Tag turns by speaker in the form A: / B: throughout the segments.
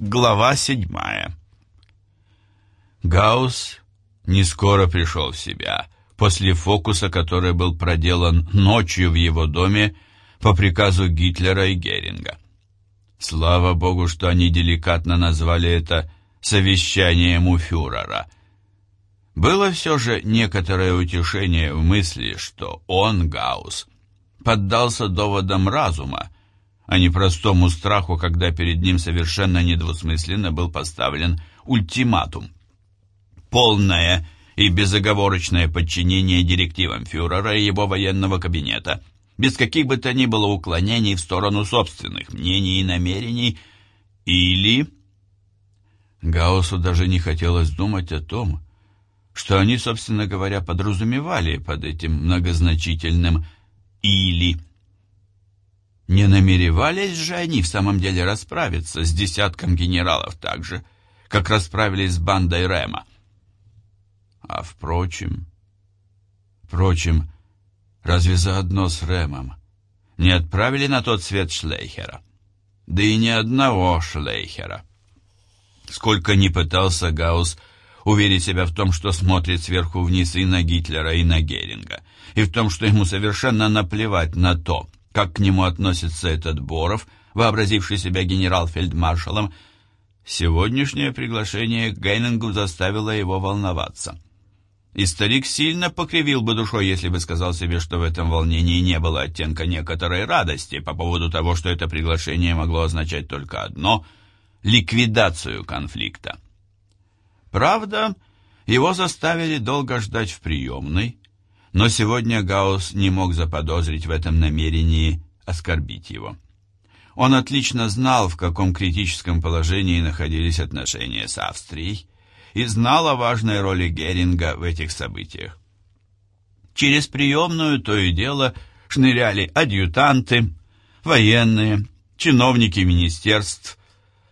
A: Глава седьмая. Гаус не скоро пришел в себя после фокуса, который был проделан ночью в его доме по приказу Гитлера и Геринга. Слава богу, что они деликатно назвали это совещанием у фюрера. Было все же некоторое утешение в мысли, что он, Гаус, поддался доводам разума, а не простому страху, когда перед ним совершенно недвусмысленно был поставлен ультиматум. Полное и безоговорочное подчинение директивам фюрера и его военного кабинета, без каких бы то ни было уклонений в сторону собственных мнений и намерений, или... Гаусу даже не хотелось думать о том, что они, собственно говоря, подразумевали под этим многозначительным «или». Не намеревались же они в самом деле расправиться с десятком генералов так же, как расправились с бандой Рема. А впрочем... Впрочем, разве заодно с Ремом не отправили на тот свет Шлейхера? Да и ни одного Шлейхера. Сколько ни пытался Гаус уверить себя в том, что смотрит сверху вниз и на Гитлера, и на Геринга, и в том, что ему совершенно наплевать на то, как к нему относится этот Боров, вообразивший себя генерал-фельдмаршалом, сегодняшнее приглашение к Гейнингу заставило его волноваться. И старик сильно покривил бы душой, если бы сказал себе, что в этом волнении не было оттенка некоторой радости по поводу того, что это приглашение могло означать только одно — ликвидацию конфликта. Правда, его заставили долго ждать в приемной, но сегодня Гаус не мог заподозрить в этом намерении оскорбить его. Он отлично знал, в каком критическом положении находились отношения с Австрией, и знал о важной роли Геринга в этих событиях. Через приемную то и дело шныряли адъютанты, военные, чиновники министерств.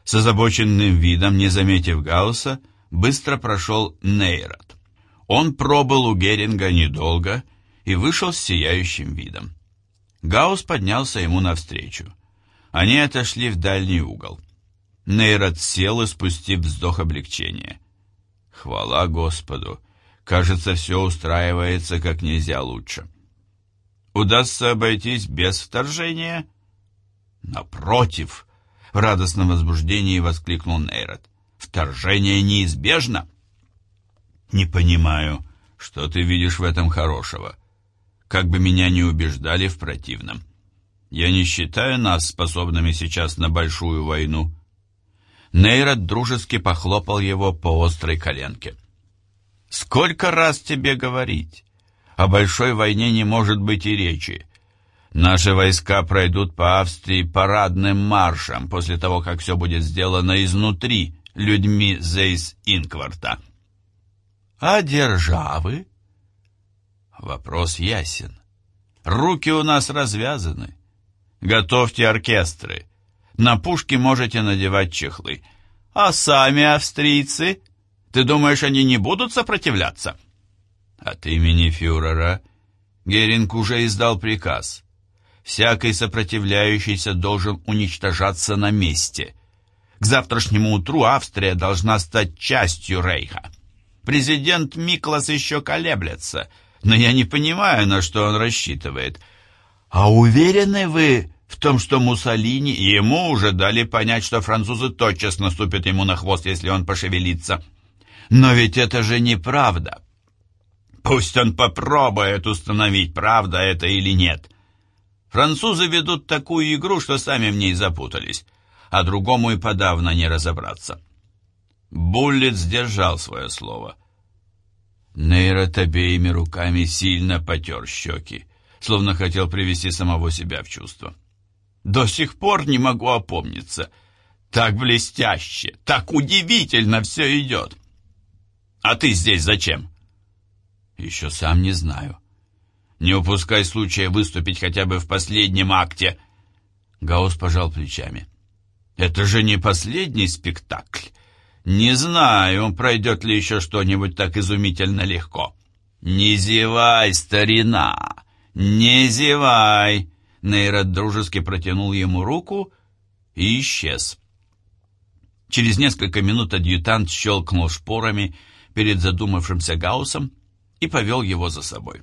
A: С озабоченным видом, не заметив Гаусса, быстро прошел Нейрот. Он пробыл у Геринга недолго и вышел с сияющим видом. Гаус поднялся ему навстречу. Они отошли в дальний угол. Нейрот сел и спустив вздох облегчения. Хвала Господу! Кажется, все устраивается как нельзя лучше. Удастся обойтись без вторжения? Напротив! В радостном возбуждении воскликнул Нейрот. Вторжение неизбежно! «Не понимаю, что ты видишь в этом хорошего. Как бы меня ни убеждали в противном. Я не считаю нас способными сейчас на большую войну». Нейрот дружески похлопал его по острой коленке. «Сколько раз тебе говорить? О большой войне не может быть и речи. Наши войска пройдут по Австрии парадным маршем после того, как все будет сделано изнутри людьми Зейс-Инкварта». А державы? Вопрос ясен. Руки у нас развязаны. Готовьте оркестры. На пушки можете надевать чехлы. А сами австрийцы? Ты думаешь, они не будут сопротивляться? От имени фюрера Геринг уже издал приказ. Всякий сопротивляющийся должен уничтожаться на месте. К завтрашнему утру Австрия должна стать частью Рейха. Президент Миклас еще колеблется, но я не понимаю, на что он рассчитывает. А уверены вы в том, что Муссолини ему уже дали понять, что французы тотчас наступят ему на хвост, если он пошевелится? Но ведь это же неправда. Пусть он попробует установить, правда это или нет. Французы ведут такую игру, что сами в ней запутались, а другому и подавно не разобраться. Буллет сдержал свое слово. Нейрот обеими руками сильно потер щеки, словно хотел привести самого себя в чувство. До сих пор не могу опомниться. Так блестяще, так удивительно все идет. А ты здесь зачем? Еще сам не знаю. Не упускай случая выступить хотя бы в последнем акте. Гаус пожал плечами. Это же не последний спектакль. Не знаю, пройдет ли еще что-нибудь так изумительно легко. Не зевай, старина, не зевай. Нейрот дружески протянул ему руку и исчез. Через несколько минут адъютант щелкнул шпорами перед задумавшимся Гаусом и повел его за собой.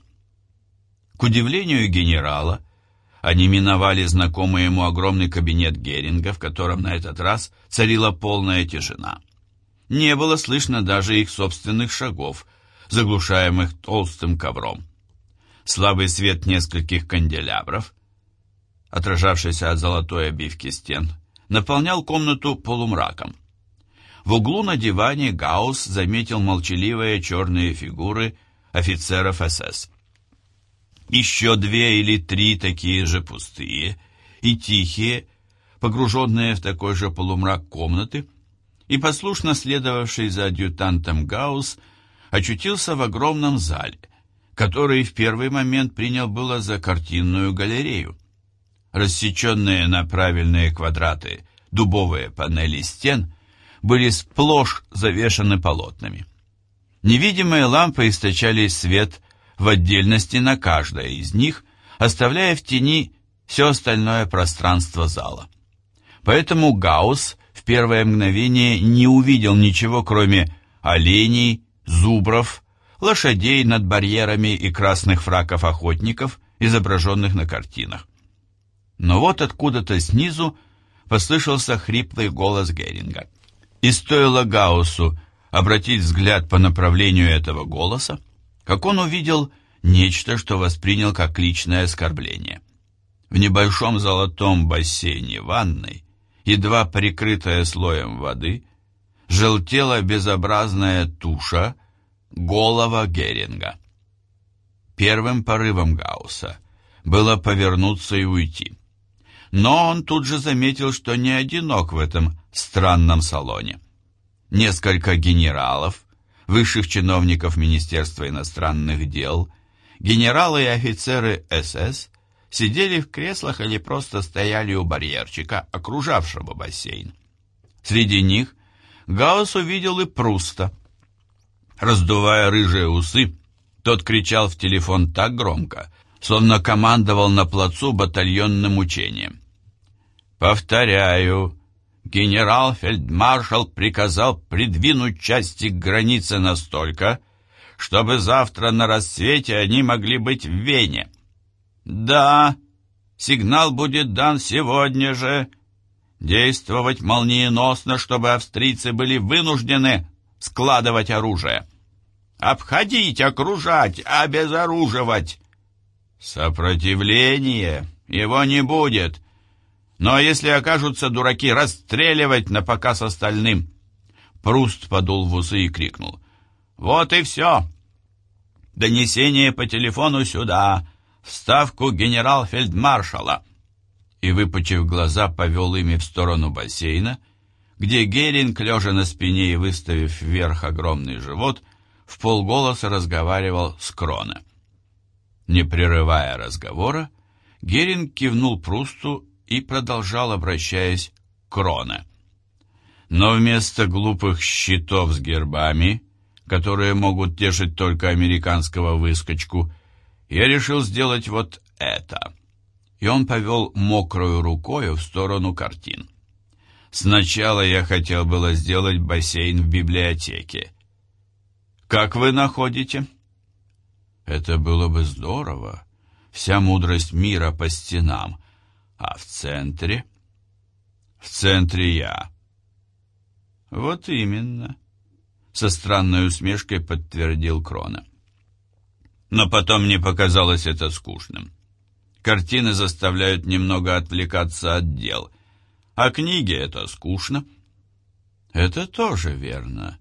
A: К удивлению генерала, они миновали знакомый ему огромный кабинет Геринга, в котором на этот раз царила полная тишина. Не было слышно даже их собственных шагов, заглушаемых толстым ковром. Слабый свет нескольких канделябров, отражавшийся от золотой обивки стен, наполнял комнату полумраком. В углу на диване Гаусс заметил молчаливые черные фигуры офицеров СС. Еще две или три такие же пустые и тихие, погруженные в такой же полумрак комнаты, и послушно следовавший за адъютантом Гаусс очутился в огромном зале, который в первый момент принял было за картинную галерею. Рассеченные на правильные квадраты дубовые панели стен были сплошь завешаны полотнами. Невидимые лампы источали свет в отдельности на каждое из них, оставляя в тени все остальное пространство зала. Поэтому Гаусс в первое мгновение не увидел ничего, кроме оленей, зубров, лошадей над барьерами и красных фраков охотников, изображенных на картинах. Но вот откуда-то снизу послышался хриплый голос Геринга. И стоило Гауссу обратить взгляд по направлению этого голоса, как он увидел нечто, что воспринял как личное оскорбление. В небольшом золотом бассейне ванной, едва прикрытая слоем воды, желтела безобразная туша голова Геринга. Первым порывом Гаусса было повернуться и уйти. Но он тут же заметил, что не одинок в этом странном салоне. Несколько генералов, высших чиновников Министерства иностранных дел, генералы и офицеры СС сидели в креслах или просто стояли у барьерчика, окружавшего бассейн. Среди них Гаусс увидел и Пруста. Раздувая рыжие усы, тот кричал в телефон так громко, словно командовал на плацу батальонным учением. «Повторяю, генерал-фельдмаршал приказал придвинуть части к границе настолько, чтобы завтра на рассвете они могли быть в Вене. Да, сигнал будет дан сегодня же. Действовать молниеносно, чтобы австрийцы были вынуждены складывать оружие. Обходить, окружать, обезоруживать. Сопротивление его не будет. Но если окажутся дураки, расстреливать на показ остальным. Пруст подул в усы и крикнул. Вот и все. Донесение по телефону сюда. Вставку генерал-фельдмаршала. И, выпучив глаза, повел ими в сторону бассейна, где Геринг, лежа на спине и выставив вверх огромный живот, в полголоса разговаривал с Крона. Не прерывая разговора, Геринг кивнул Прусту и продолжал, обращаясь к Роне. Но вместо глупых щитов с гербами, которые могут тешить только американского выскочку, я решил сделать вот это. И он повел мокрою рукою в сторону картин. Сначала я хотел было сделать бассейн в библиотеке. Как вы находите? Это было бы здорово. Вся мудрость мира по стенам, а в центре? В центре я. Вот именно. Со странной усмешкой подтвердил Крона. Но потом мне показалось это скучным. Картины заставляют немного отвлекаться от дел, а книги — это скучно. Это тоже верно.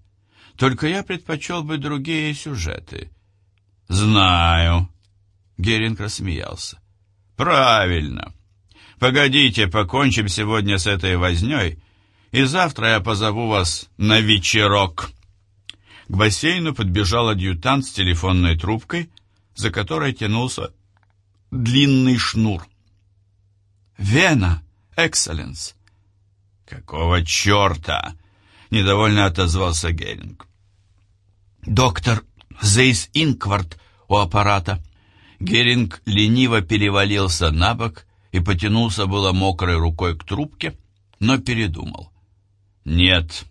A: Только я предпочел бы другие сюжеты. Знаю. Геринг рассмеялся. Правильно. Погодите, покончим сегодня с этой вознёй, и завтра я позову вас на вечерок». К бассейну подбежал адъютант с телефонной трубкой, за которой тянулся длинный шнур. «Вена, экселленс!» «Какого черта?» — недовольно отозвался Геринг. «Доктор Зейс Инквард у аппарата». Геринг лениво перевалился на бок и потянулся было мокрой рукой к трубке, но передумал. Нет.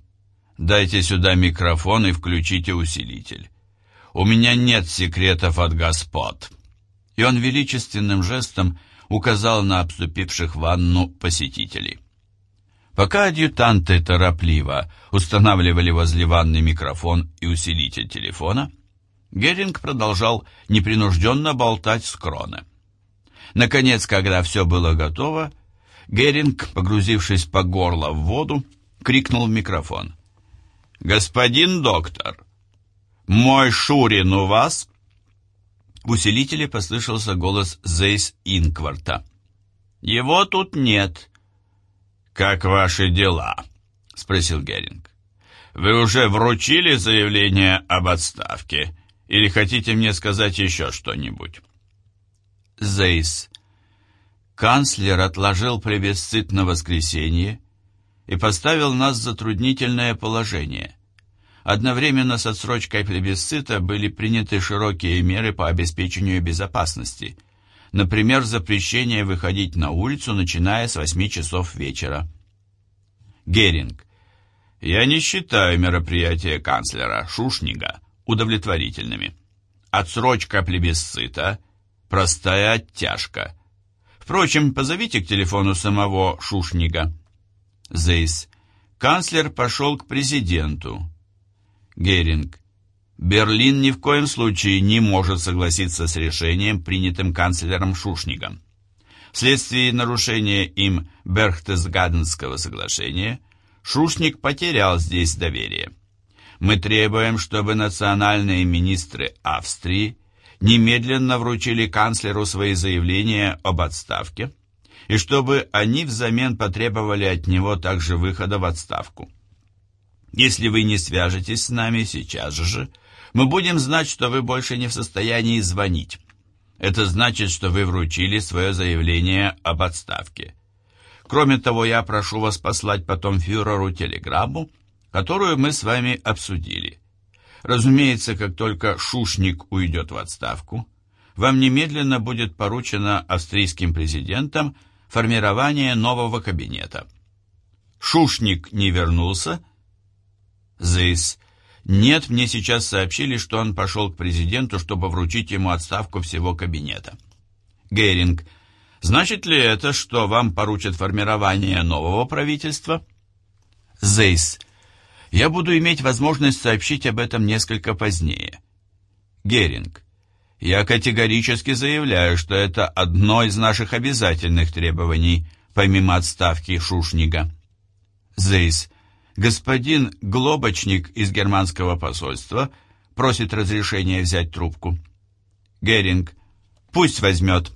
A: Дайте сюда микрофон и включите усилитель. У меня нет секретов от господ. И он величественным жестом указал на обступивших ванну посетителей. Пока адъютанты торопливо устанавливали возле ванны микрофон и усилитель телефона, Геринг продолжал непринужденно болтать с Кроне. Наконец, когда все было готово, Геринг, погрузившись по горло в воду, крикнул в микрофон. «Господин доктор, мой Шурин у вас?» В усилителе послышался голос Зейс Инкварта. «Его тут нет». «Как ваши дела?» — спросил Геринг. «Вы уже вручили заявление об отставке? Или хотите мне сказать еще что-нибудь?»
B: Зейс. Канцлер отложил плебисцит на воскресенье и поставил нас в затруднительное положение. Одновременно с отсрочкой плебисцита были приняты широкие меры по обеспечению безопасности, например, запрещение выходить на улицу, начиная с 8 часов вечера.
A: Геринг. Я не считаю мероприятия канцлера Шушнига удовлетворительными. Отсрочка плебисцита – простая оттяжка. Впрочем, позовите к телефону самого Шушнига.
B: Зейс. Канцлер пошел к президенту.
A: Геринг. Берлин ни в коем случае не может согласиться с решением, принятым канцлером Шушнигом. Вследствие нарушения им Берхтесгаденского соглашения Шушник потерял здесь доверие. Мы требуем, чтобы национальные министры Австрии немедленно вручили канцлеру свои заявления об отставке и чтобы они взамен потребовали от него также выхода в отставку. Если вы не свяжетесь с нами сейчас же, мы будем знать, что вы больше не в состоянии звонить. Это значит, что вы вручили свое заявление об отставке. Кроме того, я прошу вас послать потом фюреру телеграмму, которую мы с вами обсудили. Разумеется, как только Шушник уйдет в отставку, вам немедленно будет поручено австрийским президентом формирование нового кабинета. Шушник не вернулся? Зейс. Нет, мне сейчас сообщили, что он пошел к президенту, чтобы вручить ему отставку всего кабинета. Геринг. Значит ли это, что вам поручат формирование нового правительства?
B: Зейс. Я буду иметь возможность сообщить об этом несколько позднее.
A: Геринг. Я категорически заявляю, что это одно из наших обязательных требований, помимо отставки Шушнига.
B: Зейс. Господин Глобочник из германского посольства просит разрешения взять трубку.
A: Геринг. Пусть возьмет.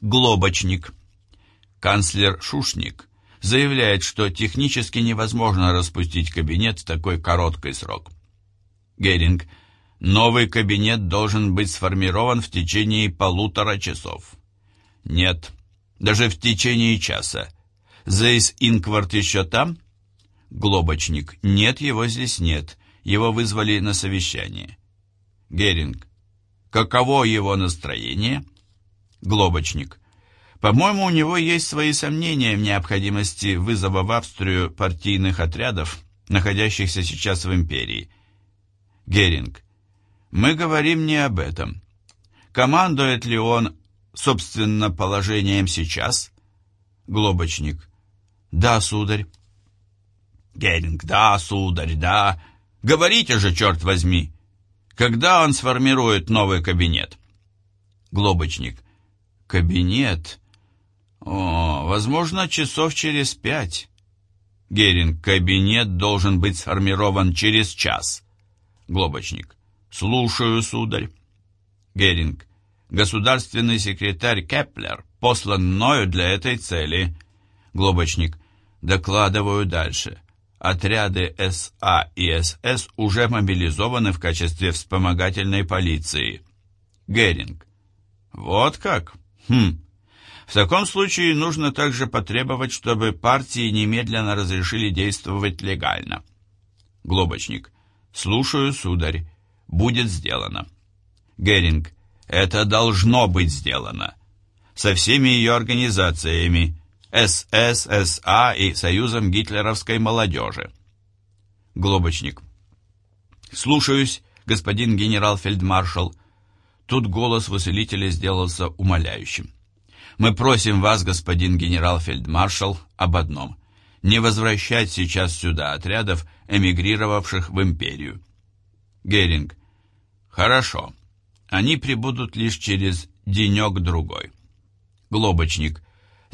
B: Глобочник. Канцлер Шушник заявляет, что технически невозможно распустить кабинет в такой короткий срок.
A: Геринг. Новый кабинет должен быть сформирован в течение полутора часов.
B: Нет, даже в течение часа. Зейс Инкварт еще там? Глобочник. Нет, его здесь нет. Его вызвали на совещание.
A: Геринг. Каково его настроение?
B: Глобочник. По-моему, у него есть свои сомнения в необходимости вызова в Австрию партийных отрядов, находящихся сейчас в империи.
A: Геринг. Мы говорим не об этом. Командует ли он, собственно, положением сейчас?
B: Глобочник. Да, сударь.
A: Геринг. Да, сударь, да. Говорите же, черт возьми. Когда он сформирует новый кабинет?
B: Глобочник. Кабинет? О, возможно, часов через пять.
A: Геринг, кабинет должен быть сформирован через час.
B: Глобочник. Слушаю, сударь.
A: Геринг. Государственный секретарь Кеплер послан мною для этой цели.
B: Глобочник. Докладываю дальше. Отряды СА и СС уже мобилизованы в качестве вспомогательной полиции.
A: Геринг. Вот как? Хм. В таком случае нужно также потребовать, чтобы партии немедленно разрешили действовать легально.
B: Глобочник. Слушаю, сударь. Будет сделано.
A: Геринг. Это должно быть сделано. Со всеми ее организациями.
B: СС, СА и Союзом гитлеровской молодежи. Глобочник. Слушаюсь, господин генерал-фельдмаршал. Тут голос в усилителе сделался умоляющим. Мы просим вас, господин генерал-фельдмаршал, об одном. Не возвращать сейчас сюда отрядов, эмигрировавших в империю. Геринг. Хорошо. Они прибудут лишь через денек-другой. Глобочник.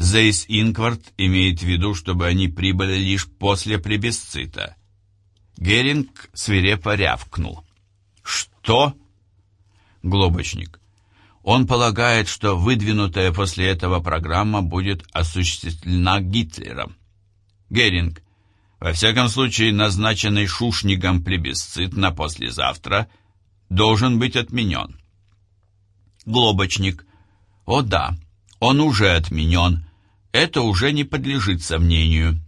B: Зейс Инкварт имеет в виду, чтобы они прибыли лишь после плебисцита. Геринг свирепо рявкнул. «Что?» Глобочник. Он полагает, что выдвинутая после этого программа будет осуществлена Гитлером. Геринг. Во всяком случае, назначенный Шушнигом плебисцит на послезавтра должен быть отменен. Глобочник. О да, он уже отменен. Это уже не подлежит сомнению.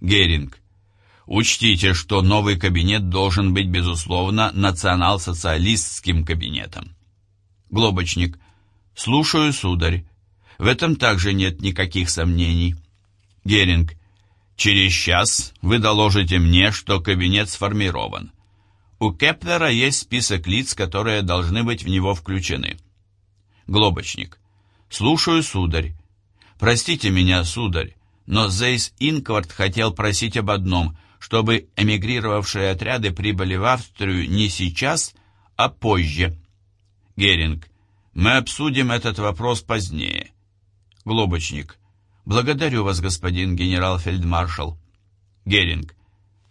B: Геринг. Учтите, что новый кабинет должен быть, безусловно, национал-социалистским кабинетом. Глобочник. Слушаю, сударь. В этом также нет никаких сомнений. Геринг. Через час вы доложите мне, что кабинет сформирован. У Кеплера есть список лиц, которые должны быть в него включены. Глобочник. Слушаю, сударь. Простите меня, сударь, но Зейс Инкварт хотел просить об одном – чтобы эмигрировавшие отряды прибыли в Австрию не сейчас, а позже. Геринг. Мы обсудим этот вопрос позднее. Глобочник. Благодарю вас, господин генерал-фельдмаршал. Геринг.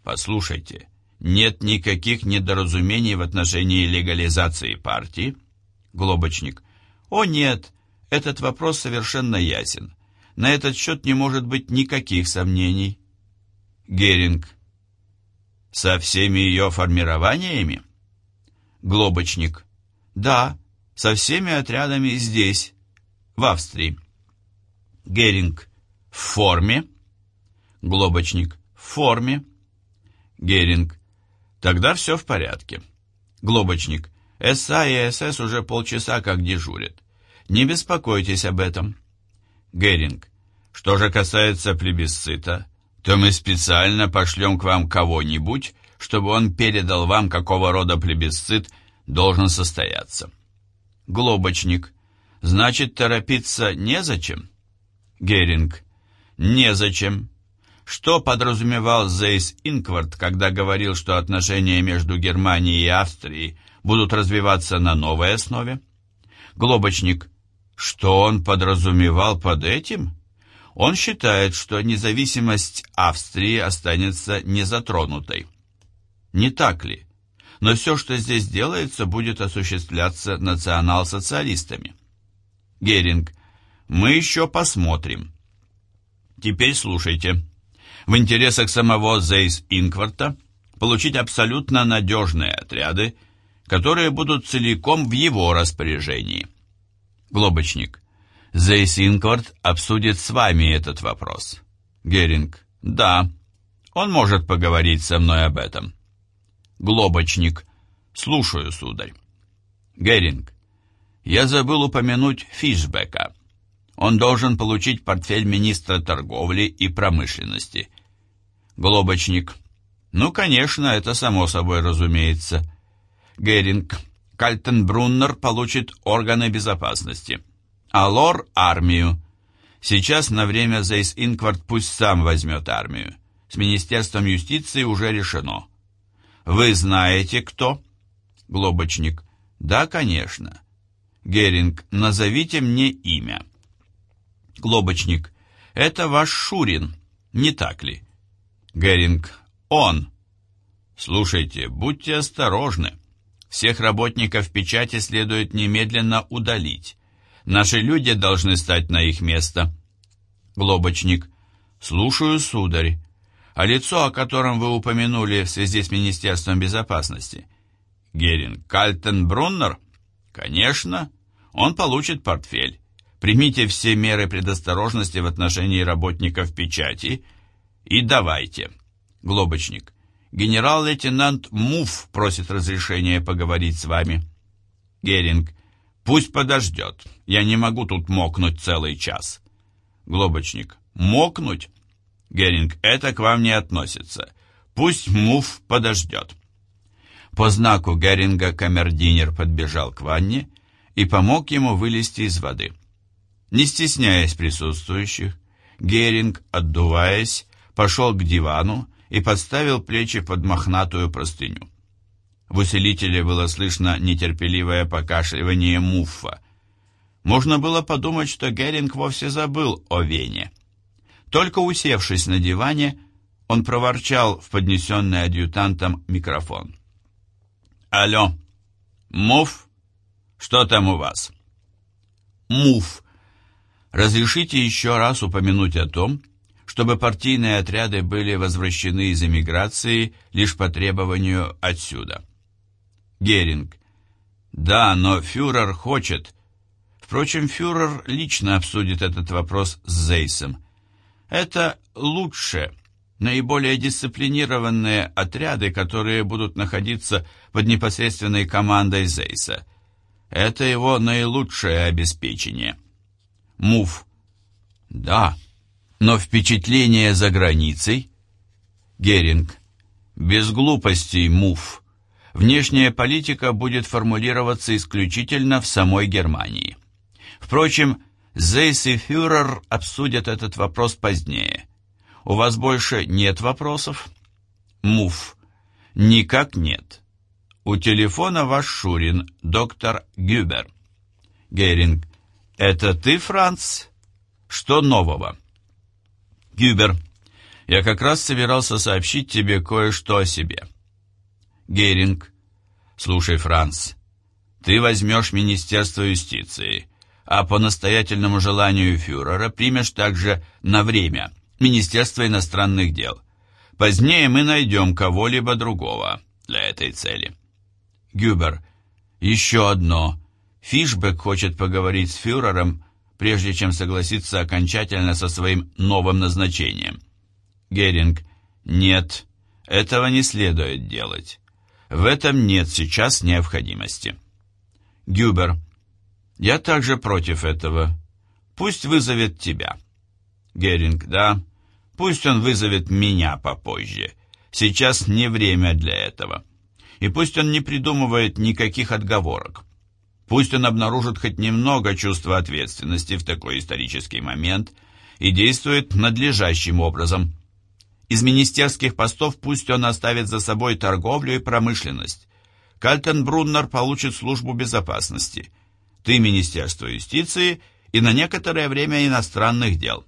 B: Послушайте, нет никаких недоразумений в отношении легализации партии? Глобочник. О нет, этот вопрос совершенно ясен. На этот счет не может быть никаких сомнений. Геринг. Со всеми ее формированиями? Глобочник. Да, со всеми отрядами здесь, в Австрии. Геринг. В форме? Глобочник. В форме. Геринг. Тогда все в порядке. Глобочник. СА и СС уже полчаса как дежурят. Не беспокойтесь об этом. Геринг. Что же касается плебисцита, то мы специально пошлем к вам кого-нибудь, чтобы он передал вам, какого рода плебисцит должен состояться. Глобочник. Значит, торопиться незачем? Геринг. Незачем. Что подразумевал Зейс Инкварт, когда говорил, что отношения между Германией и Австрией будут развиваться на новой основе? Глобочник. Что он подразумевал под этим? Он считает, что независимость Австрии останется незатронутой. Не так ли? Но все, что здесь делается, будет осуществляться национал-социалистами. Геринг. Мы еще посмотрим. Теперь слушайте. В интересах самого Зейс Инкварта получить абсолютно надежные отряды, которые будут целиком в его распоряжении. Глобочник. Зейсинквард обсудит с вами этот вопрос. Геринг. Да, он может поговорить со мной об этом. Глобочник. Слушаю, сударь. Геринг. Я забыл упомянуть Фишбека. Он должен получить портфель министра торговли и промышленности. Глобочник. Ну, конечно, это само собой разумеется. Геринг. Кальтенбруннер получит органы безопасности а Лор — армию. Сейчас на время Зейс Инквард пусть сам возьмет армию. С Министерством юстиции уже решено. Вы знаете, кто? Глобочник. Да, конечно. Геринг, назовите мне имя. Глобочник. Это ваш Шурин, не так ли? Геринг. Он. Слушайте, будьте осторожны. Всех работников печати следует немедленно удалить. Наши люди должны стать на их место. Глобочник. Слушаю, сударь. А лицо, о котором вы упомянули в связи с Министерством безопасности? Геринг. Кальтенбруннер? Конечно. Он получит портфель. Примите все меры предосторожности в отношении работников печати и давайте. Глобочник. Генерал-лейтенант Муф просит разрешения поговорить с вами. Геринг. Пусть подождет. Я не могу тут мокнуть целый час. Глобочник. Мокнуть? Геринг, это к вам не относится. Пусть мув подождет. По знаку Геринга камердинер подбежал к ванне и помог ему вылезти из воды. Не стесняясь присутствующих, Геринг, отдуваясь, пошел к дивану и подставил плечи под мохнатую простыню. В усилителе было слышно нетерпеливое покашливание муффа. Можно было подумать, что Геринг вовсе забыл о Вене. Только усевшись на диване, он проворчал в поднесенный адъютантом микрофон. «Алло, Муф, что там у вас?» «Муф, разрешите еще раз упомянуть о том, чтобы партийные отряды были возвращены из эмиграции лишь по требованию отсюда». Геринг. «Да, но фюрер хочет...» Впрочем, фюрер лично обсудит этот вопрос с Зейсом. Это лучше, наиболее дисциплинированные отряды, которые будут находиться под непосредственной командой Зейса. Это его наилучшее обеспечение. Мув. Да, но впечатление за границей? Геринг. Без глупостей, Мув. Внешняя политика будет формулироваться исключительно в самой Германии. Впрочем, Зейс и фюрер обсудят этот вопрос позднее. У вас больше нет вопросов? Муф. Никак нет. У телефона ваш Шурин, доктор Гюбер. Геринг. Это ты, Франц? Что нового? Гюбер. Я как раз собирался сообщить тебе кое-что о себе. Геринг. Слушай, Франц, ты возьмешь Министерство юстиции а по настоятельному желанию фюрера примешь также на время Министерство иностранных дел. Позднее мы найдем кого-либо другого для этой цели. Гюбер, еще одно. Фишбек хочет поговорить с фюрером, прежде чем согласиться окончательно со своим новым назначением. Геринг, нет, этого не следует делать. В этом нет сейчас необходимости. Гюбер, я также против этого. Пусть вызовет тебя. Геринг, да. Пусть он вызовет меня попозже. Сейчас не время для этого. И пусть он не придумывает никаких отговорок. Пусть он обнаружит хоть немного чувства ответственности в такой исторический момент и действует надлежащим образом. Из министерских постов пусть он оставит за собой торговлю и промышленность. Кальтенбруннер получит службу безопасности – ты Министерство юстиции и на некоторое время иностранных дел.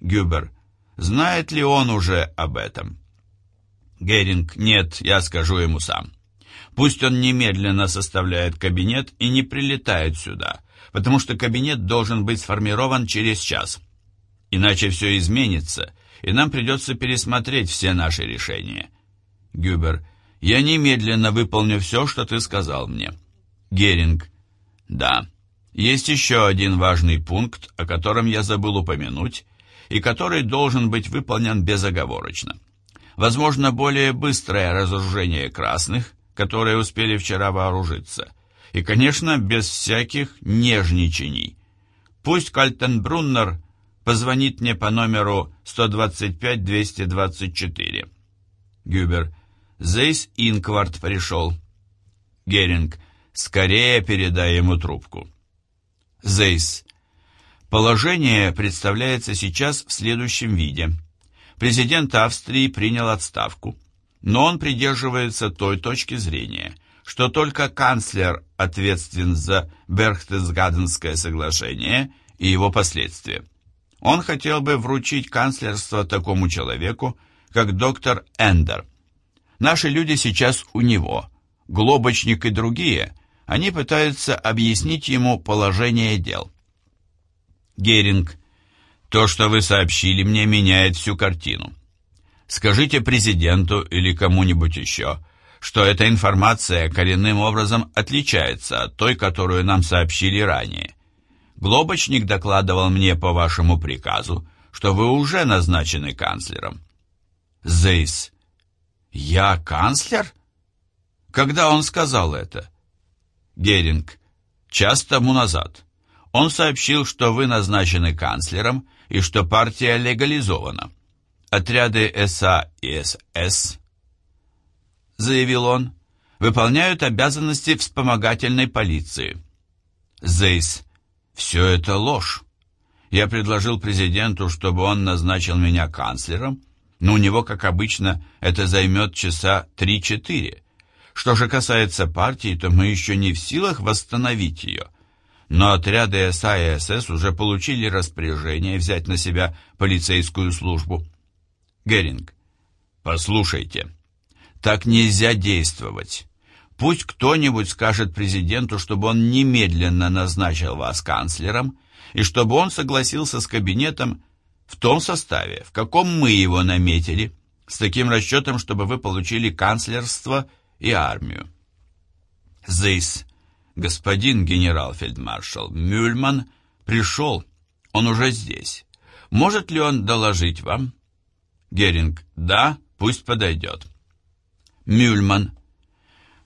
B: Гюбер, знает ли он уже об этом? Геринг, нет, я скажу ему сам. Пусть он немедленно составляет кабинет и не прилетает сюда, потому что кабинет должен быть сформирован через час. Иначе все изменится, и нам придется пересмотреть все наши решения. Гюбер, я немедленно выполню все, что ты сказал мне. Геринг, да, есть еще один важный пункт, о котором я забыл упомянуть, и который должен быть выполнен безоговорочно. Возможно, более быстрое разоружение красных, которые успели вчера вооружиться, и, конечно, без всяких нежничаний. Пусть Кальтенбруннер позвонит мне по номеру 125-224. Гюбер. Зейс Инкварт пришел. Геринг. Скорее передай ему трубку. Зейс. Положение представляется сейчас в следующем виде. Президент Австрии принял отставку, но он придерживается той точки зрения, что только канцлер ответственен за Берхтесгаденское соглашение и его последствия. Он хотел бы вручить канцлерство такому человеку, как доктор Эндер. Наши люди сейчас у него, Глобочник и другие, они пытаются объяснить ему положение дел. Геринг, то, что вы сообщили мне, меняет всю картину. Скажите президенту или кому-нибудь еще, что эта информация коренным образом отличается от той, которую нам сообщили ранее. Глобочник докладывал мне по вашему приказу, что вы уже назначены канцлером. Зейс. Я канцлер? Когда он сказал это? Геринг. Час тому назад. Он сообщил, что вы назначены канцлером, и что партия легализована. Отряды СА и СС, заявил он, выполняют обязанности вспомогательной полиции. Зейс, все это ложь. Я предложил президенту, чтобы он назначил меня канцлером, но у него, как обычно, это займет часа 3-4. Что же касается партии, то мы еще не в силах восстановить ее. Но отряды СА и СС уже получили распоряжение взять на себя полицейскую службу. Геринг, послушайте, так нельзя действовать. Пусть кто-нибудь скажет президенту, чтобы он немедленно назначил вас канцлером, и чтобы он согласился с кабинетом в том составе, в каком мы его наметили, с таким расчетом, чтобы вы получили канцлерство и армию. Зейс, господин генерал-фельдмаршал Мюльман пришел, он уже здесь. Может ли он доложить вам? Геринг, да, пусть подойдет. Мюльман,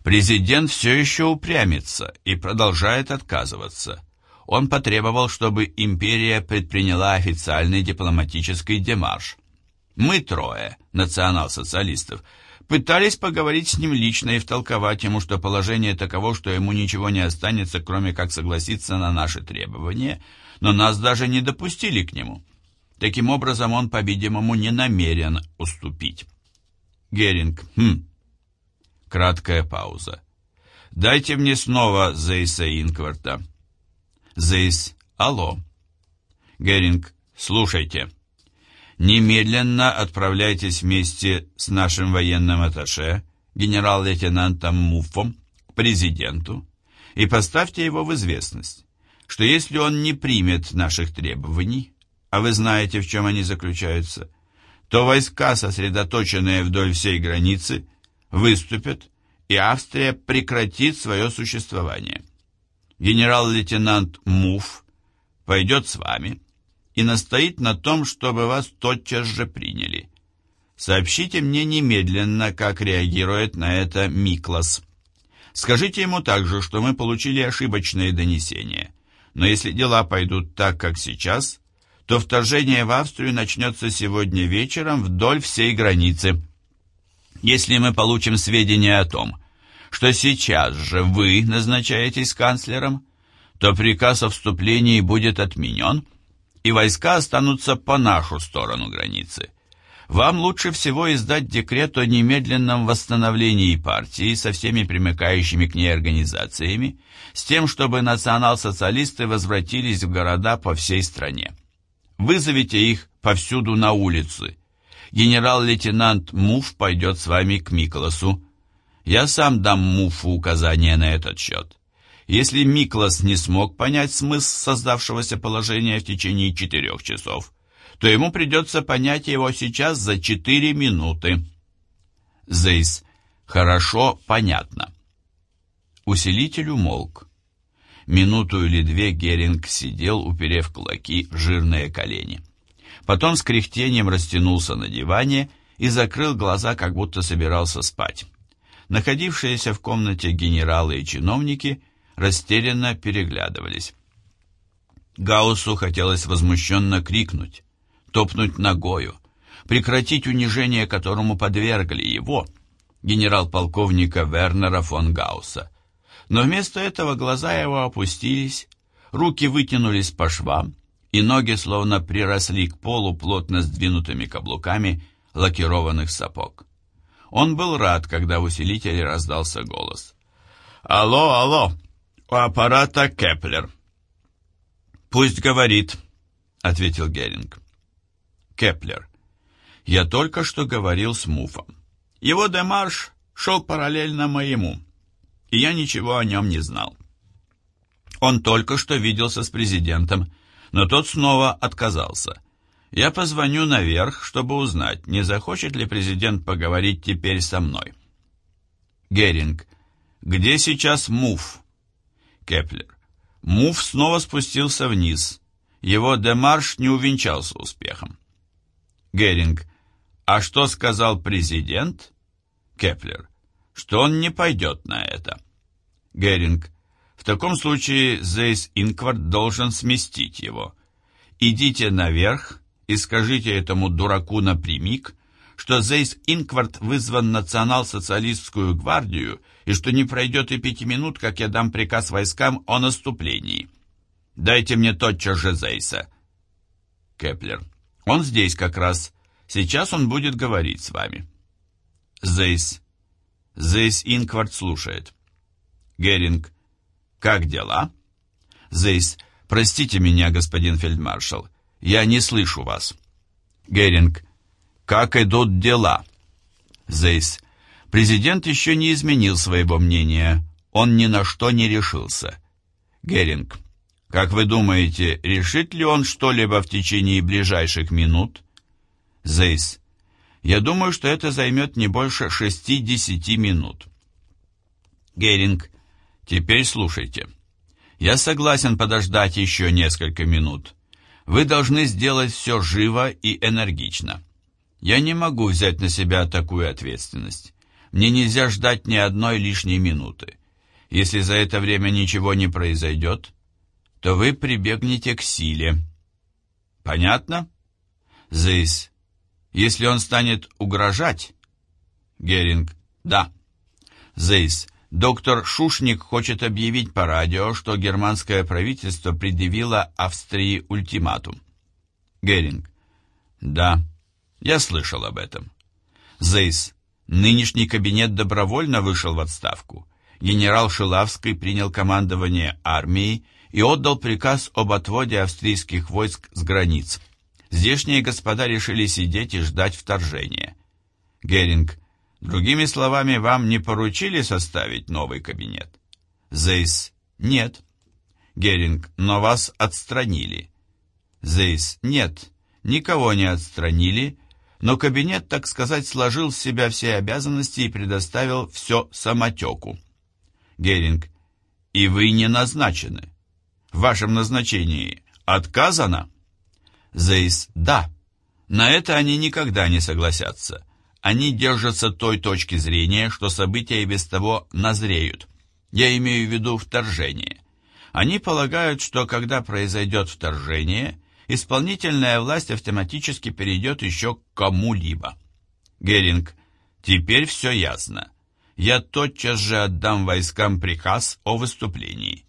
B: президент все еще упрямится и продолжает отказываться. Он потребовал, чтобы империя предприняла официальный дипломатический демарш. Мы трое, национал-социалистов, пытались поговорить с ним лично и втолковать ему, что положение таково, что ему ничего не останется, кроме как согласиться на наши требования, но нас даже не допустили к нему. Таким образом, он, по-видимому, не намерен уступить. Геринг. Хм. Краткая пауза. Дайте мне снова Зейса Инкварта. Зейс. Алло. Геринг. Слушайте. Немедленно отправляйтесь вместе с нашим военным атташе, генерал-лейтенантом Муфом, к президенту и поставьте его в известность, что если он не примет наших требований, а вы знаете, в чем они заключаются, то войска, сосредоточенные вдоль всей границы, выступят, и Австрия прекратит свое существование. Генерал-лейтенант Муф пойдет с вами, и настоит на том, чтобы вас тотчас же приняли. Сообщите мне немедленно, как реагирует на это Миклас. Скажите ему также, что мы получили ошибочные донесения, но если дела пойдут так, как сейчас, то вторжение в Австрию начнется сегодня вечером вдоль всей границы. Если мы получим сведения о том, что сейчас же вы назначаетесь канцлером, то приказ о вступлении будет отменен, и войска останутся по нашу сторону границы. Вам лучше всего издать декрет о немедленном восстановлении партии со всеми примыкающими к ней организациями, с тем, чтобы национал-социалисты возвратились в города по всей стране. Вызовите их повсюду на улицы. Генерал-лейтенант Муф пойдет с вами к Миколасу. Я сам дам Муфу указания на этот счет. Если Миклас не смог понять смысл создавшегося положения в течение четырех часов, то ему придется понять его сейчас за четыре минуты. Зейс. Хорошо, понятно. Усилитель умолк. Минуту или две Геринг сидел, уперев кулаки в жирные колени. Потом с кряхтением растянулся на диване и закрыл глаза, как будто собирался спать. Находившиеся в комнате генералы и чиновники – растерянно переглядывались. Гауссу хотелось возмущенно крикнуть, топнуть ногою, прекратить унижение, которому подвергли его, генерал-полковника Вернера фон Гаусса. Но вместо этого глаза его опустились, руки вытянулись по швам, и ноги словно приросли к полу плотно сдвинутыми каблуками лакированных сапог. Он был рад, когда в усилителе раздался голос. «Алло, алло! у аппарата Кеплер». «Пусть говорит», — ответил Геринг. Кеплер. «Я только что говорил с Муфом. Его демарш шел параллельно моему, и я ничего о нем не знал. Он только что виделся с президентом, но тот снова отказался. Я позвоню наверх, чтобы узнать, не захочет ли президент поговорить теперь со мной. Геринг. Где сейчас Муф? Кеплер. Муф снова спустился вниз. Его демарш не увенчался успехом. Геринг. А что сказал президент? Кеплер. Что он не пойдет на это. Геринг. В таком случае Зейсс-Инкварт должен сместить его. идите наверх и скажите этому дураку напрямик, что Зейс Инкварт вызвал национал-социалистскую гвардию и что не пройдет и пяти минут, как я дам приказ войскам о наступлении. Дайте мне тотчас же Зейса. Кеплер. Он здесь как раз. Сейчас он будет говорить с вами. Зейс. Зейс Инкварт слушает. Геринг. Как дела? Зейс. Простите меня, господин фельдмаршал. Я не слышу вас. Геринг. Как идут дела? Зейс. Президент еще не изменил своего мнения. Он ни на что не решился. Геринг. Как вы думаете, решит ли он что-либо в течение ближайших минут? Зейс. Я думаю, что это займет не больше шести-десяти минут. Геринг. Теперь слушайте. Я согласен подождать еще несколько минут. Вы должны сделать все живо и энергично. Я не могу взять на себя такую ответственность. Мне нельзя ждать ни одной лишней минуты. Если за это время ничего не произойдет, то вы прибегнете к силе. Понятно? Зейс. Если он станет угрожать... Геринг. Да. Зейс. Доктор Шушник хочет объявить по радио, что германское правительство предъявило Австрии ультиматум. Геринг. Да. Я слышал об этом. Зейс. Нынешний кабинет добровольно вышел в отставку. Генерал Шилавский принял командование армией и отдал приказ об отводе австрийских войск с границ. Здешние господа решили сидеть и ждать вторжения. Геринг. Другими словами, вам не поручили составить новый кабинет? Зейс. Нет. Геринг. Но вас отстранили. Зейс. Нет. Никого не отстранили, но кабинет, так сказать, сложил в себя все обязанности и предоставил все самотеку. Геринг. И вы не назначены. В вашем назначении отказано? Зейс. Да. На это они никогда не согласятся. Они держатся той точки зрения, что события и без того назреют. Я имею в виду вторжение. Они полагают, что когда произойдет вторжение, исполнительная власть автоматически перейдет еще к кому-либо. Геринг, теперь все ясно. Я тотчас же отдам войскам приказ о выступлении.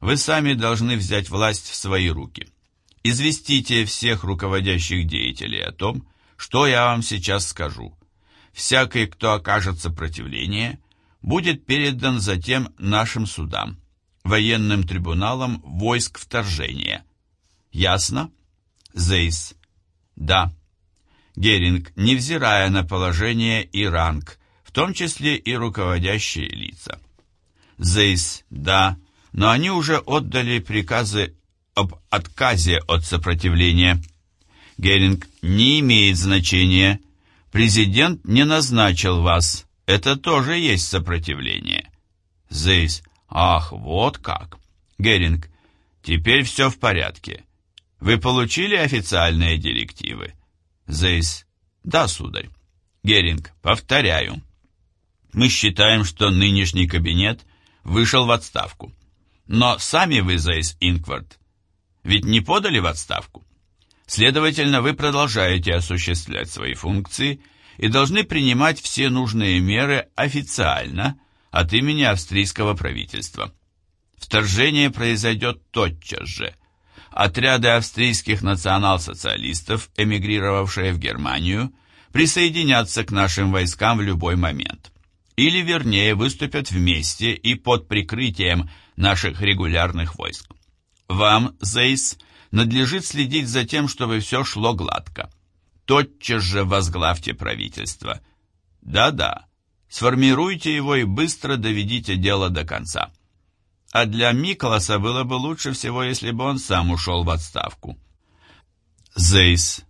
B: Вы сами должны взять власть в свои руки. Известите всех руководящих деятелей о том, что я вам сейчас скажу. Всякий, кто окажет сопротивление, будет передан затем нашим судам, военным трибуналам войск вторжения. Ясно? Зейс. Да. Геринг, невзирая на положение и ранг, в том числе и руководящие лица. Зейс. Да. Но они уже отдали приказы об отказе от сопротивления. Геринг. Не имеет значения. Президент не назначил вас. Это тоже есть сопротивление. Зейс. Ах, вот как. Геринг. Теперь все в порядке. Вы получили официальные директивы? Зейс. Да, сударь. Геринг. Повторяю. Мы считаем, что нынешний кабинет вышел в отставку. Но сами вы, Зейс Инквард, ведь не подали в отставку. Следовательно, вы продолжаете осуществлять свои функции и должны принимать все нужные меры официально от имени австрийского правительства. Вторжение произойдет тотчас же, отряды австрийских национал-социалистов, эмигрировавшие в Германию, присоединятся к нашим войскам в любой момент. Или, вернее, выступят вместе и под прикрытием наших регулярных войск. Вам, Зейс, надлежит следить за тем, чтобы все шло гладко. Тотчас же возглавьте правительство. Да-да, сформируйте его и быстро доведите дело до конца. А для Миколаса было бы лучше всего, если бы он сам ушел в отставку. Зейс.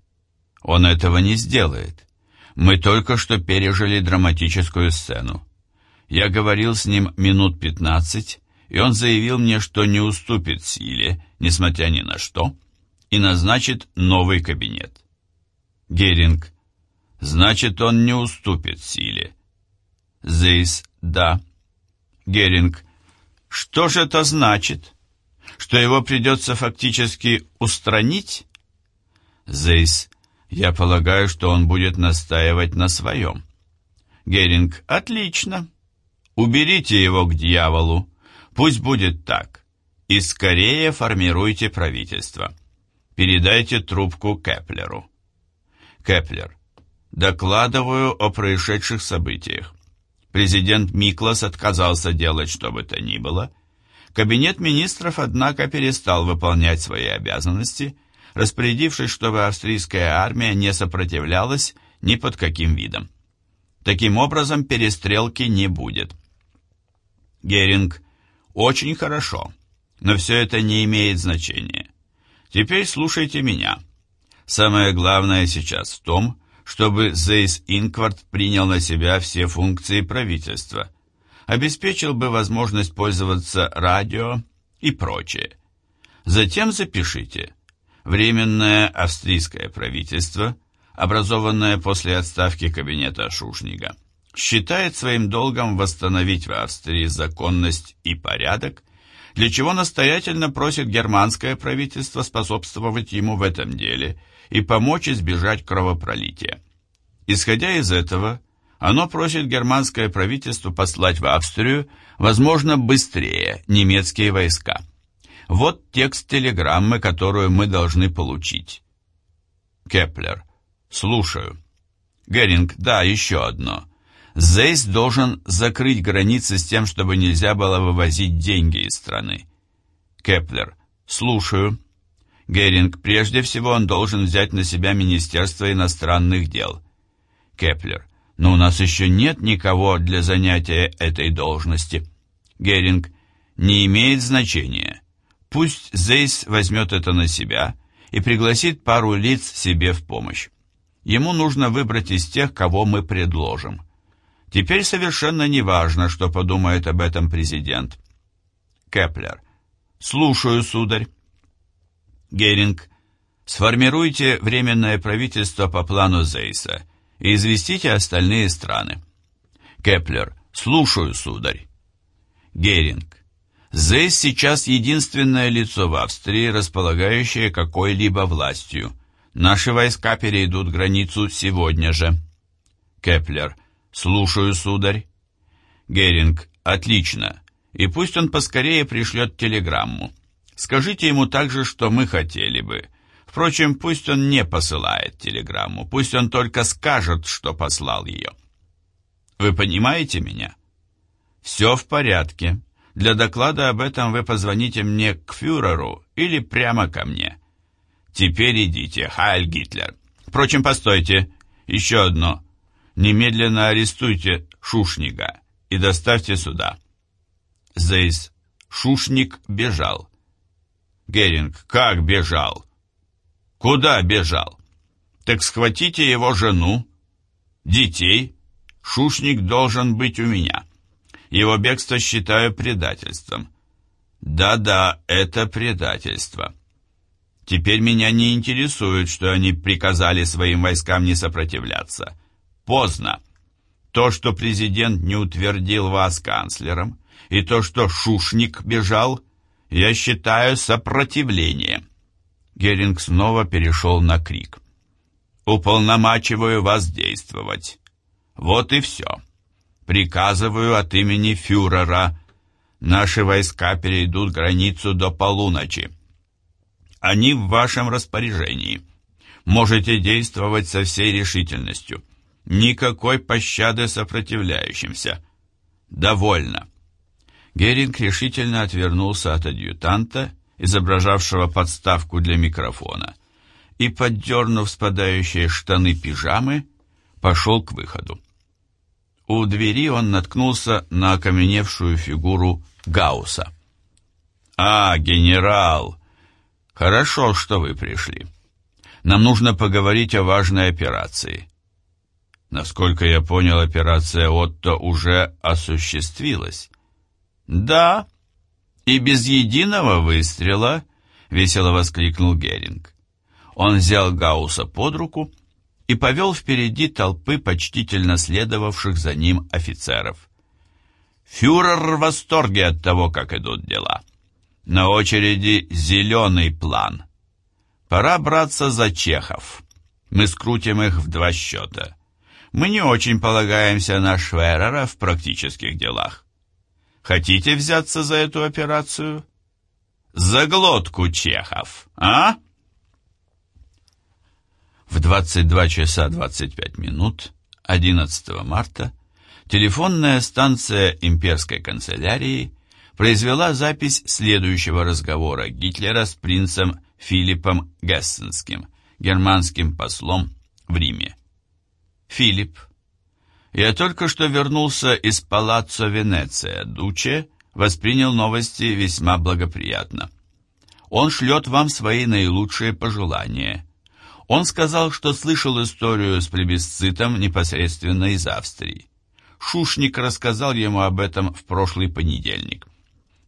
B: Он этого не сделает. Мы только что пережили драматическую сцену. Я говорил с ним минут пятнадцать, и он заявил мне, что не уступит силе, несмотря ни на что, и назначит новый кабинет. Геринг. Значит, он не уступит силе. Зейс. Да. Геринг. Что же это значит? Что его придется фактически устранить? Зейс, я полагаю, что он будет настаивать на своем. Геринг, отлично. Уберите его к дьяволу. Пусть будет так. И скорее формируйте правительство. Передайте трубку Кеплеру. Кеплер. Докладываю о происшедших событиях. Президент Миклас отказался делать что бы то ни было. Кабинет министров, однако, перестал выполнять свои обязанности, распорядившись, чтобы австрийская армия не сопротивлялась ни под каким видом. Таким образом, перестрелки не будет. Геринг, очень хорошо, но все это не имеет значения. Теперь слушайте меня. Самое главное сейчас в том, чтобы Зейс Инквард принял на себя все функции правительства, обеспечил бы возможность пользоваться радио и прочее. Затем запишите Временное австрийское правительство, образованное после отставки кабинета Шушнига, считает своим долгом восстановить в Австрии законность и порядок, для чего настоятельно просит германское правительство способствовать ему в этом деле – и помочь избежать кровопролития. Исходя из этого, оно просит германское правительство послать в Австрию, возможно, быстрее немецкие войска. Вот текст телеграммы, которую мы должны получить. Кеплер. Слушаю. Геринг. Да, еще одно. Зейс должен закрыть границы с тем, чтобы нельзя было вывозить деньги из страны. Кеплер. Слушаю. Геринг, прежде всего он должен взять на себя Министерство иностранных дел. Кеплер, но у нас еще нет никого для занятия этой должности. Геринг, не имеет значения. Пусть Зейс возьмет это на себя и пригласит пару лиц себе в помощь. Ему нужно выбрать из тех, кого мы предложим. Теперь совершенно не важно, что подумает об этом президент. Кеплер. Слушаю, сударь. Геринг, сформируйте временное правительство по плану Зейса и известите остальные страны. Кеплер, слушаю, сударь. Геринг, Зейс сейчас единственное лицо в Австрии, располагающее какой-либо властью. Наши войска перейдут границу сегодня же. Кеплер, слушаю, сударь. Геринг, отлично. И пусть он поскорее пришлет телеграмму. Скажите ему также, что мы хотели бы. Впрочем, пусть он не посылает телеграмму, пусть он только скажет, что послал ее. Вы понимаете меня? Все в порядке. Для доклада об этом вы позвоните мне к фюреру или прямо ко мне. Теперь идите, Хайль Гитлер. Впрочем, постойте. Еще одно. Немедленно арестуйте Шушнига и доставьте сюда. Зейс. Шушник бежал. Геринг, как бежал? Куда бежал? Так схватите его жену, детей. Шушник должен быть у меня. Его бегство считаю предательством. Да-да, это предательство. Теперь меня не интересует, что они приказали своим войскам не сопротивляться. Поздно. То, что президент не утвердил вас канцлером, и то, что Шушник бежал, я считаю сопротивление. Геринг снова перешел на крик. Уполномачиваю вас действовать. Вот и все. Приказываю от имени фюрера. Наши войска перейдут границу до полуночи. Они в вашем распоряжении. Можете действовать со всей решительностью. Никакой пощады сопротивляющимся. Довольно. Геринг решительно отвернулся от адъютанта, изображавшего подставку для микрофона, и, поддернув спадающие штаны пижамы, пошел к выходу. У двери он наткнулся на окаменевшую фигуру Гаусса. «А, генерал! Хорошо, что вы пришли. Нам нужно поговорить о важной операции». Насколько я понял, операция Отто уже осуществилась. «Да, и без единого выстрела», — весело воскликнул Геринг. Он взял Гаусса под руку и повел впереди толпы почтительно следовавших за ним офицеров. Фюрер в восторге от того, как идут дела. На очереди зеленый план. Пора браться за чехов. Мы скрутим их в два счета. Мы не очень полагаемся на Шверера в практических делах. Хотите взяться за эту операцию? За глотку чехов, а? В 22 часа 25 минут 11 марта телефонная станция имперской канцелярии произвела запись следующего разговора Гитлера с принцем Филиппом Гессенским, германским послом в Риме. Филипп, я только что вернулся из палаццо Венеция. Дуче воспринял новости весьма благоприятно. Он шлет вам свои наилучшие пожелания. Он сказал, что слышал историю с плебисцитом непосредственно из Австрии. Шушник рассказал ему об этом в прошлый понедельник.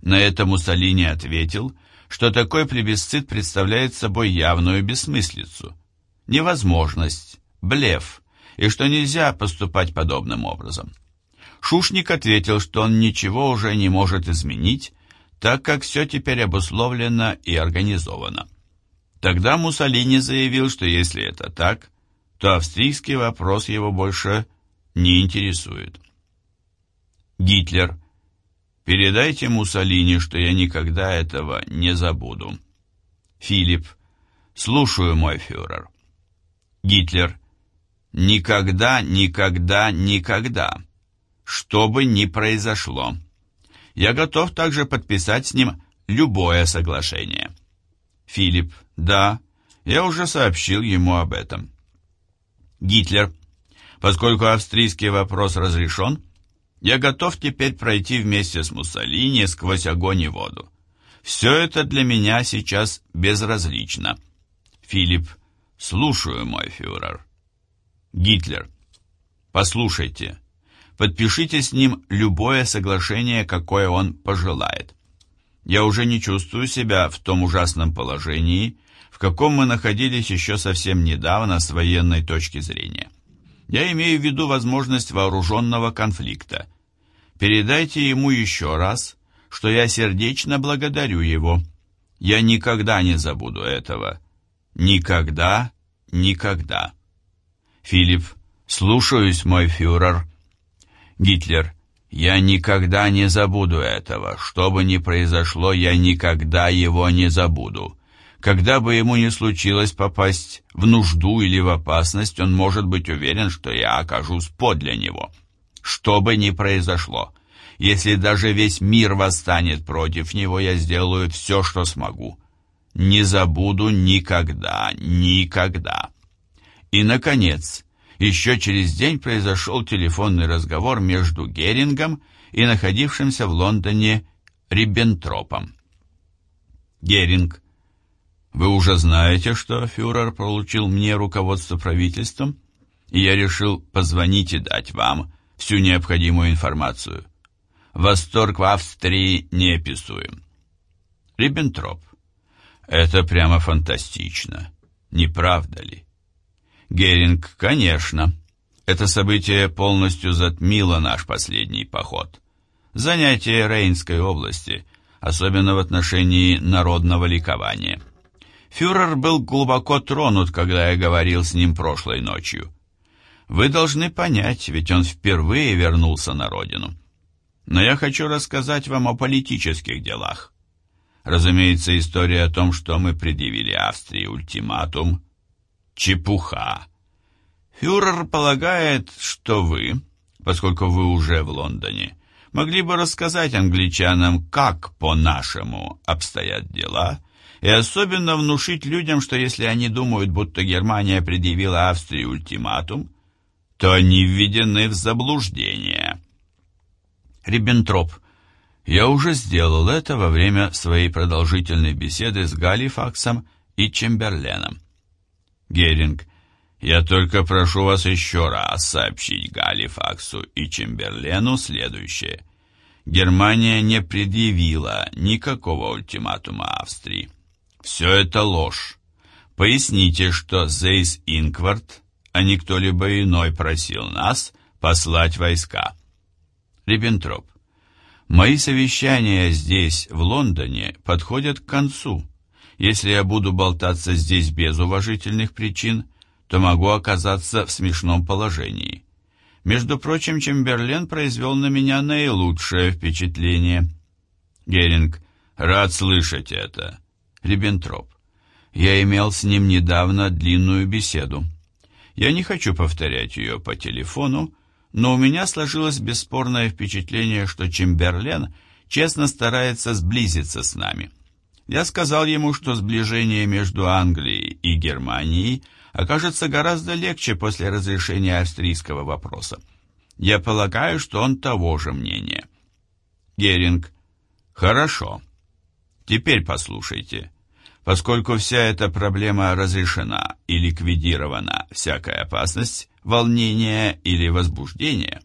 B: На это Муссолини ответил, что такой плебисцит представляет собой явную бессмыслицу, невозможность, блеф, и что нельзя поступать подобным образом. Шушник ответил, что он ничего уже не может изменить, так как все теперь обусловлено и организовано. Тогда Муссолини заявил, что если это так, то австрийский вопрос его больше не интересует. Гитлер. Передайте Муссолини, что я никогда этого не забуду. Филипп. Слушаю, мой фюрер. Гитлер. Никогда, никогда, никогда. Что бы ни произошло. Я готов также подписать с ним любое соглашение. Филипп. Да, я уже сообщил ему об этом. Гитлер. Поскольку австрийский вопрос разрешен, я готов теперь пройти вместе с Муссолини сквозь огонь и воду. Все это для меня сейчас безразлично. Филипп. Слушаю, мой фюрер. Гитлер. Послушайте. Подпишите с ним любое соглашение, какое он пожелает. Я уже не чувствую себя в том ужасном положении, в каком мы находились еще совсем недавно с военной точки зрения. Я имею в виду возможность вооруженного конфликта. Передайте ему еще раз, что я сердечно благодарю его. Я никогда не забуду этого. Никогда, никогда. Филипп, слушаюсь, мой фюрер. Гитлер, я никогда не забуду этого. Что бы ни произошло, я никогда его не забуду. Когда бы ему не случилось попасть в нужду или в опасность, он может быть уверен, что я окажусь подле него. Что бы ни произошло, если даже весь мир восстанет против него, я сделаю все, что смогу. Не забуду никогда, никогда. И, наконец, еще через день произошел телефонный разговор между Герингом и находившимся в Лондоне Риббентропом. Геринг, вы уже знаете, что фюрер получил мне руководство правительством, и я решил позвонить и дать вам всю необходимую информацию. Восторг в Австрии неописуем. Риббентроп, это прямо фантастично, не правда ли? Геринг, конечно. Это событие полностью затмило наш последний поход. Занятие Рейнской области, особенно в отношении народного ликования. Фюрер был глубоко тронут, когда я говорил с ним прошлой ночью. Вы должны понять, ведь он впервые вернулся на родину. Но я хочу рассказать вам о политических делах. Разумеется, история о том, что мы предъявили Австрии ультиматум, Чепуха. Фюрер полагает, что вы, поскольку вы уже в Лондоне, могли бы рассказать англичанам, как по-нашему обстоят дела, и особенно внушить людям, что если они думают, будто Германия предъявила Австрии ультиматум, то они введены в заблуждение. Риббентроп, я уже сделал это во время своей продолжительной беседы с Галифаксом и Чемберленом. Геринг. Я только прошу вас еще раз сообщить Галифаксу и Чемберлену следующее. Германия не предъявила никакого ультиматума Австрии. Все это ложь. Поясните, что Зейс Инкварт, а не кто-либо иной просил нас послать войска. Риббентроп. Мои совещания здесь, в Лондоне, подходят к концу Если я буду болтаться здесь без уважительных причин, то могу оказаться в смешном положении. Между прочим, Чемберлен произвел на меня наилучшее впечатление. Геринг, рад слышать это. Риббентроп. Я имел с ним недавно длинную беседу. Я не хочу повторять ее по телефону, но у меня сложилось бесспорное впечатление, что Чемберлен честно старается сблизиться с нами. Я сказал ему, что сближение между Англией и Германией окажется гораздо легче после разрешения австрийского вопроса. Я полагаю, что он того же мнения. Геринг. Хорошо. Теперь послушайте. Поскольку вся эта проблема разрешена и ликвидирована всякая опасность, волнение или возбуждение,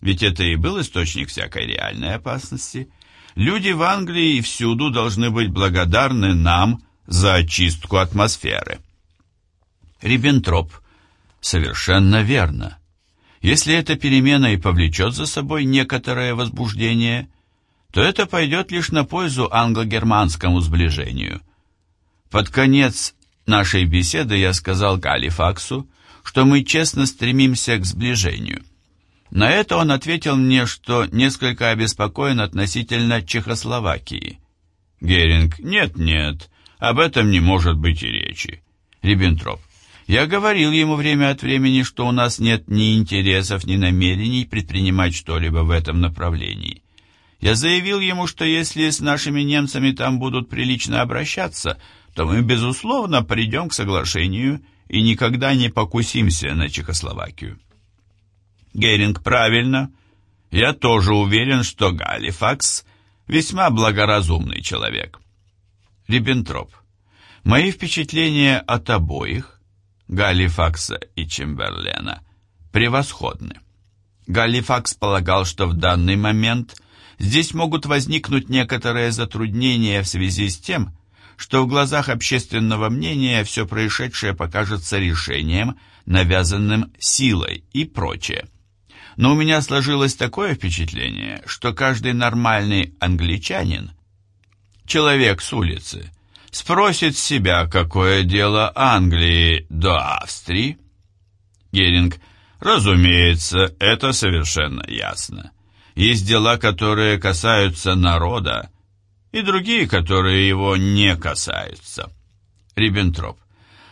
B: ведь это и был источник всякой реальной опасности, люди в Англии и всюду должны быть благодарны нам за очистку атмосферы. Риббентроп. Совершенно верно. Если эта перемена и повлечет за собой некоторое возбуждение, то это пойдет лишь на пользу англо-германскому сближению. Под конец нашей беседы я сказал Галифаксу, что мы честно стремимся к сближению. На это он ответил мне, что несколько обеспокоен относительно Чехословакии. Геринг, нет-нет, об этом не может быть и речи. Риббентроп, я говорил ему время от времени, что у нас нет ни интересов, ни намерений предпринимать что-либо в этом направлении. Я заявил ему, что если с нашими немцами там будут прилично обращаться, то мы, безусловно, придем к соглашению и никогда не покусимся на Чехословакию. Геринг правильно. Я тоже уверен, что Галифакс весьма благоразумный человек. Риббентроп. Мои впечатления от обоих, Галифакса и Чемберлена, превосходны. Галифакс полагал, что в данный момент здесь могут возникнуть некоторые затруднения в связи с тем, что в глазах общественного мнения все происшедшее покажется решением, навязанным силой и прочее. Но у меня сложилось такое впечатление, что каждый нормальный англичанин, человек с улицы, спросит себя, какое дело Англии до Австрии. Геринг, разумеется, это совершенно ясно. Есть дела, которые касаются народа, и другие, которые его не касаются. Риббентроп.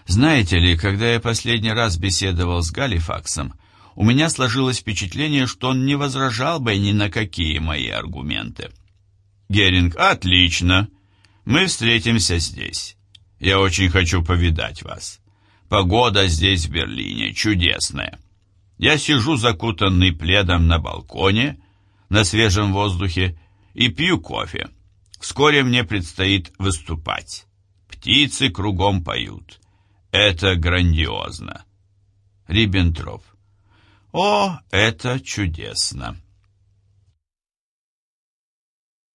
B: Знаете ли, когда я последний раз беседовал с Галифаксом, у меня сложилось впечатление, что он не возражал бы ни на какие мои аргументы. Геринг, отлично. Мы встретимся здесь. Я очень хочу повидать вас. Погода здесь, в Берлине, чудесная. Я сижу закутанный пледом на балконе, на свежем воздухе, и пью кофе. Вскоре мне предстоит выступать. Птицы кругом поют. Это грандиозно. Риббентроп. О, это чудесно.